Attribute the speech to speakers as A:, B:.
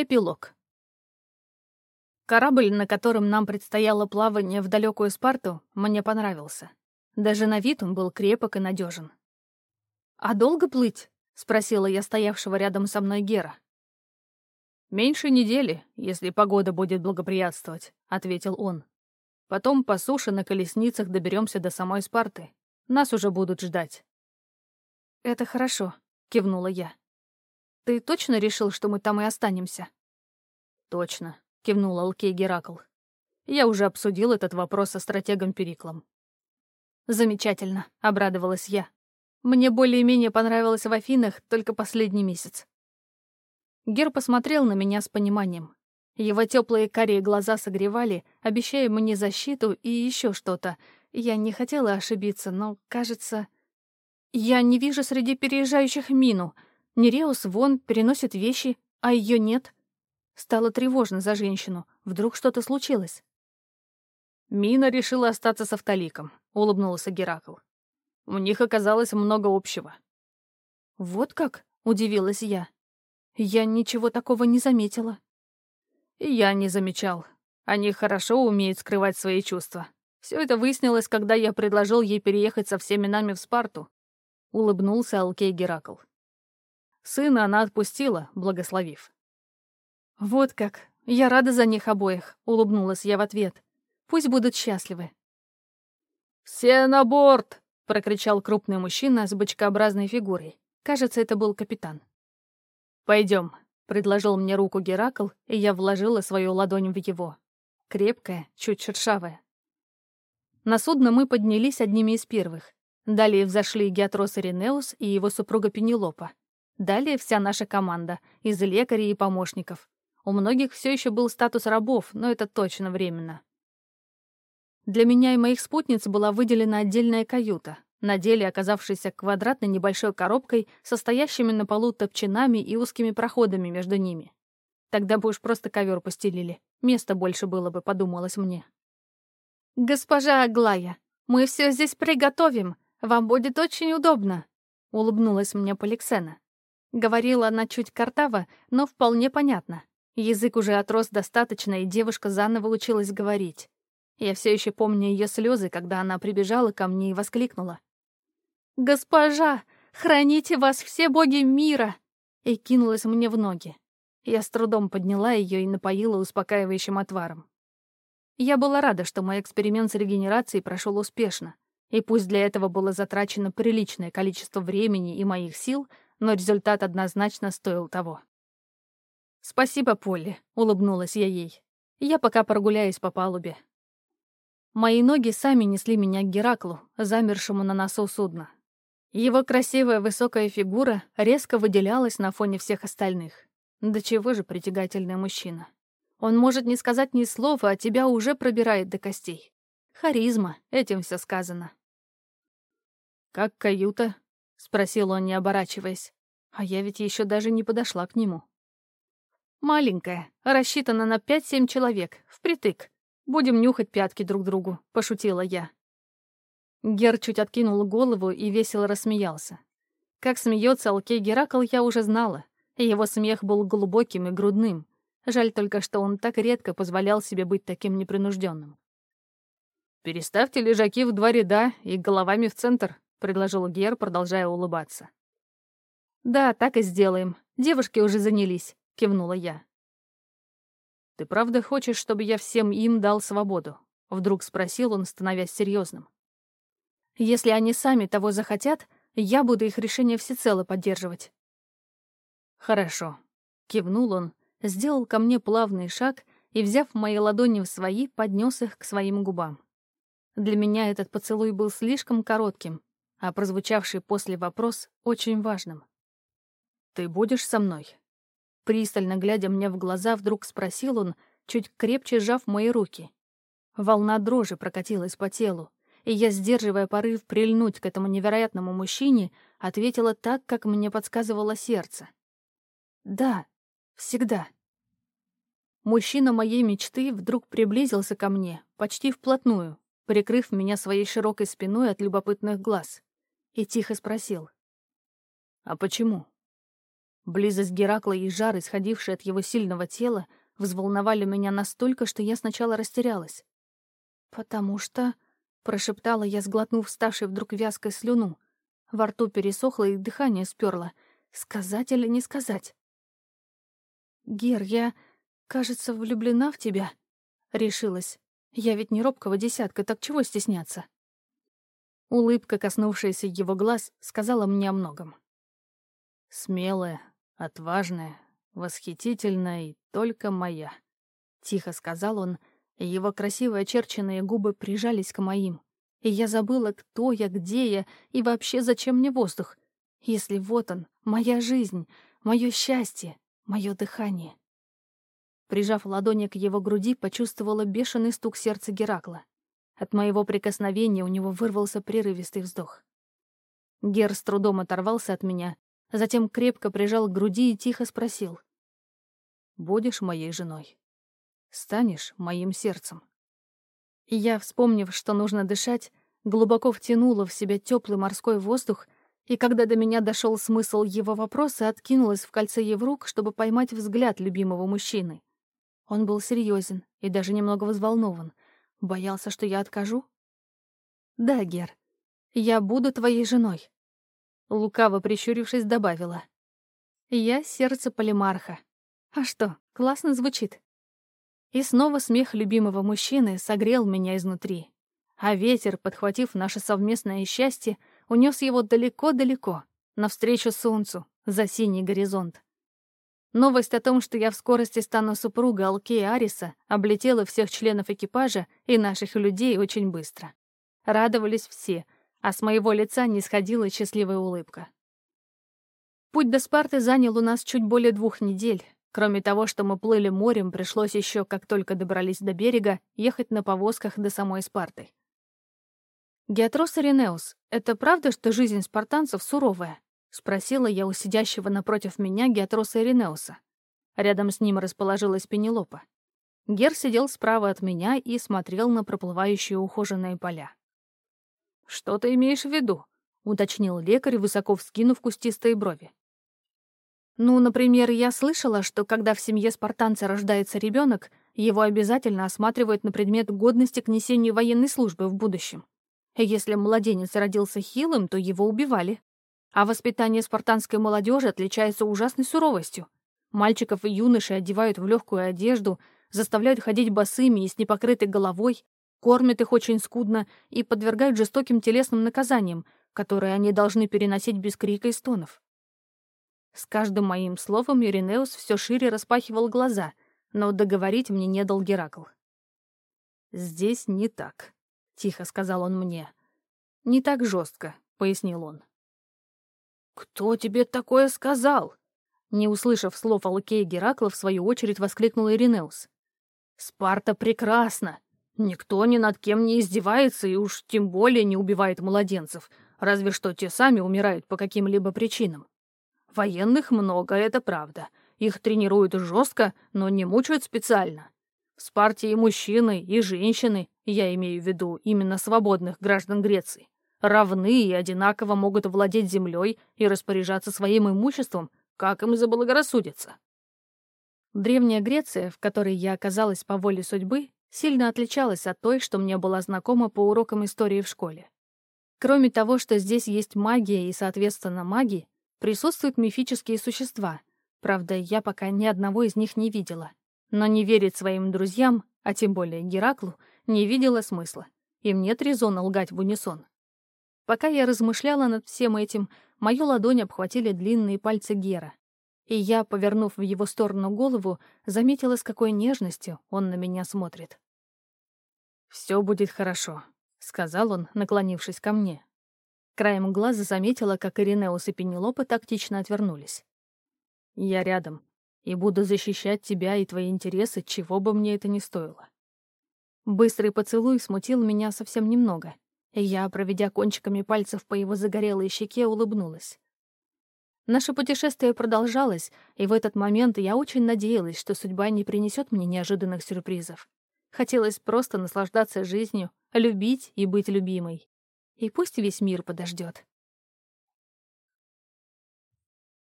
A: Эпилог. Корабль, на котором нам предстояло плавание в далекую Спарту, мне понравился. Даже на вид он был крепок и надежен. «А долго плыть?» — спросила я стоявшего рядом со мной Гера. «Меньше недели, если погода будет благоприятствовать», — ответил он. «Потом по суше на колесницах доберемся до самой Спарты. Нас уже будут ждать». «Это хорошо», — кивнула я. «Ты точно решил, что мы там и останемся?» «Точно», — кивнул Алкей Геракл. «Я уже обсудил этот вопрос со стратегом Периклом». «Замечательно», — обрадовалась я. «Мне более-менее понравилось в Афинах только последний месяц». Гер посмотрел на меня с пониманием. Его теплые карие глаза согревали, обещая мне защиту и еще что-то. Я не хотела ошибиться, но, кажется... Я не вижу среди переезжающих Мину. Нереус вон переносит вещи, а ее нет. Стало тревожно за женщину. Вдруг что-то случилось.
B: Мина решила остаться с Автоликом, улыбнулся Геракл. У них оказалось много общего.
A: Вот как? удивилась я. Я ничего такого не заметила.
B: И я не замечал. Они хорошо умеют скрывать свои чувства. Все это выяснилось, когда я предложил ей переехать со всеми нами в Спарту. Улыбнулся Алкей Геракл. Сына она отпустила, благословив.
A: «Вот как. Я рада за них обоих», — улыбнулась я в ответ. «Пусть будут счастливы».
B: «Все на борт!» — прокричал крупный мужчина с бочкообразной фигурой. Кажется, это был капитан. Пойдем, предложил мне руку Геракл, и я вложила свою ладонь в его. Крепкая, чуть шершавая.
A: На судно мы поднялись одними из первых. Далее взошли Геатрос Иринеус и его супруга Пенелопа. Далее вся наша команда, из лекарей и помощников. У многих все еще был статус рабов, но это точно временно. Для меня и моих спутниц была выделена отдельная каюта, на деле оказавшейся квадратной небольшой коробкой, состоящими на полу топчинами и узкими проходами между ними. Тогда бы уж просто ковер постелили. Места больше было бы, подумалось мне. «Госпожа Аглая, мы все здесь приготовим. Вам будет очень удобно», — улыбнулась мне Поликсена. Говорила она чуть картаво, но вполне понятно. Язык уже отрос достаточно, и девушка заново училась говорить. Я все еще помню ее слезы, когда она прибежала ко мне и воскликнула. «Госпожа, храните вас все боги мира!» и кинулась мне в ноги. Я с трудом подняла ее и напоила успокаивающим отваром. Я была рада, что мой эксперимент с регенерацией прошел успешно, и пусть для этого было затрачено приличное количество времени и моих сил, но результат однозначно стоил того. «Спасибо, Полли», — улыбнулась я ей. «Я пока прогуляюсь по палубе». Мои ноги сами несли меня к Гераклу, замершему на носу судна. Его красивая высокая фигура резко выделялась на фоне всех остальных. Да чего же притягательный мужчина. Он может не сказать ни слова, а тебя уже пробирает до костей. Харизма, этим все сказано.
B: «Как каюта?» — спросил он, не оборачиваясь.
A: А я ведь еще даже не подошла к нему. «Маленькая, рассчитана на пять-семь человек, впритык. Будем нюхать пятки друг другу», — пошутила я. Гер чуть откинул голову и весело рассмеялся. Как смеется Алкей Геракл, я уже знала. Его смех был глубоким и грудным. Жаль только, что он так редко позволял себе быть таким непринужденным.
B: «Переставьте лежаки в два ряда и головами в центр», — предложил Гер, продолжая улыбаться.
A: «Да, так и сделаем. Девушки уже занялись», — кивнула я.
B: «Ты правда хочешь, чтобы я всем им дал свободу?» — вдруг спросил он, становясь серьезным.
A: Если они сами того захотят, я буду их решение всецело поддерживать.
B: Хорошо. Кивнул он, сделал ко мне плавный шаг и, взяв мои ладони в свои, поднес их к своим губам.
A: Для меня этот поцелуй был слишком коротким, а прозвучавший после вопрос очень важным.
B: «Ты будешь со мной?»
A: Пристально глядя мне в глаза, вдруг спросил он, чуть крепче сжав мои руки. Волна дрожи прокатилась по телу, и я, сдерживая порыв прильнуть к этому невероятному мужчине, ответила так, как мне подсказывало сердце. «Да, всегда». Мужчина моей мечты вдруг приблизился ко мне, почти вплотную, прикрыв меня своей широкой спиной от любопытных глаз, и тихо спросил.
B: «А почему?»
A: Близость Геракла и жар, исходивший от его сильного тела, взволновали меня настолько, что я сначала растерялась. «Потому что...» — прошептала я, сглотнув ставшей вдруг вязкой слюну. Во рту пересохло и дыхание сперло. Сказать или не сказать? «Гер, я, кажется, влюблена в тебя», — решилась. «Я ведь не робкого десятка, так чего стесняться?» Улыбка, коснувшаяся его глаз, сказала мне о многом.
B: «Смелая, отважная, восхитительная и только моя», — тихо сказал он, и его красиво очерченные губы прижались к моим. И я забыла, кто я, где я и вообще зачем мне воздух, если вот он, моя жизнь, мое счастье, мое дыхание. Прижав ладони к его груди, почувствовала бешеный стук сердца Геракла. От моего прикосновения у него вырвался прерывистый вздох. Гер с трудом оторвался от меня, затем крепко прижал к груди и тихо спросил. «Будешь моей женой? Станешь моим сердцем?» И я, вспомнив, что нужно дышать, глубоко втянула в себя теплый морской воздух, и когда до меня дошел смысл его вопроса, откинулась в кольце его рук, чтобы поймать взгляд любимого мужчины. Он был серьезен и даже немного взволнован — Боялся, что я откажу? Да, Гер, я буду твоей женой. Лукаво прищурившись, добавила. Я сердце полимарха. А что, классно звучит. И снова смех любимого мужчины согрел меня изнутри. А ветер, подхватив наше совместное счастье, унес его далеко-далеко, навстречу солнцу, за синий горизонт. Новость о том, что я в скорости стану супругой Алкея Ариса, облетела всех членов экипажа и наших людей очень быстро. Радовались все, а с моего лица не сходила счастливая улыбка. Путь до Спарты занял у нас чуть более двух недель. Кроме того, что мы плыли морем, пришлось еще, как только добрались до берега, ехать на повозках до самой Спарты. Геатрос Иринеус, это правда, что жизнь спартанцев суровая? — спросила я у сидящего напротив меня Геатроса Иринеуса. Рядом с ним расположилась Пенелопа. Гер сидел справа от меня и смотрел на проплывающие ухоженные поля. «Что ты имеешь в виду?» — уточнил лекарь, высоко вскинув кустистые брови. «Ну, например, я слышала, что когда в семье спартанца рождается ребенок, его обязательно осматривают на предмет годности к несению военной службы в будущем. Если младенец родился хилым, то его убивали. А воспитание спартанской молодежи отличается ужасной суровостью. Мальчиков и юношей одевают в легкую одежду, заставляют ходить босыми и с непокрытой головой, кормят их очень скудно и подвергают жестоким телесным наказаниям, которые они должны переносить без крика и стонов. С каждым моим словом Иринеус все шире распахивал глаза, но договорить мне не дал Геракл. «Здесь не так», — тихо сказал он мне. «Не так жестко», — пояснил он. «Кто тебе такое сказал?» Не услышав слов Алкея Геракла, в свою очередь воскликнул Иринеус. «Спарта прекрасна. Никто ни над кем не издевается и уж тем более не убивает младенцев, разве что те сами умирают по каким-либо причинам. Военных много, это правда. Их тренируют жестко, но не мучают специально. В Спарте и мужчины, и женщины, я имею в виду именно свободных граждан Греции, равны и одинаково могут владеть землей и распоряжаться своим имуществом, как им заблагорассудится. Древняя Греция, в которой я оказалась по воле судьбы, сильно отличалась от той, что мне была знакома по урокам истории в школе. Кроме того, что здесь есть магия и, соответственно, маги, присутствуют мифические существа. Правда, я пока ни одного из них не видела. Но не верить своим друзьям, а тем более Гераклу, не видела смысла. Им нет резона лгать в унисон. Пока я размышляла над всем этим, мою ладонь обхватили длинные пальцы Гера. И я, повернув в его сторону голову, заметила, с какой нежностью он на меня смотрит. «Все будет хорошо», — сказал он, наклонившись ко мне. Краем глаза заметила, как Иринеус и Пенелопа тактично отвернулись. «Я рядом и буду защищать тебя и твои интересы, чего бы мне это ни стоило». Быстрый поцелуй смутил меня совсем немного — я, проведя кончиками пальцев по его загорелой щеке, улыбнулась. Наше путешествие продолжалось, и в этот момент я очень надеялась, что судьба не принесет мне неожиданных сюрпризов. Хотелось просто наслаждаться жизнью, любить и быть любимой. И пусть весь мир подождет.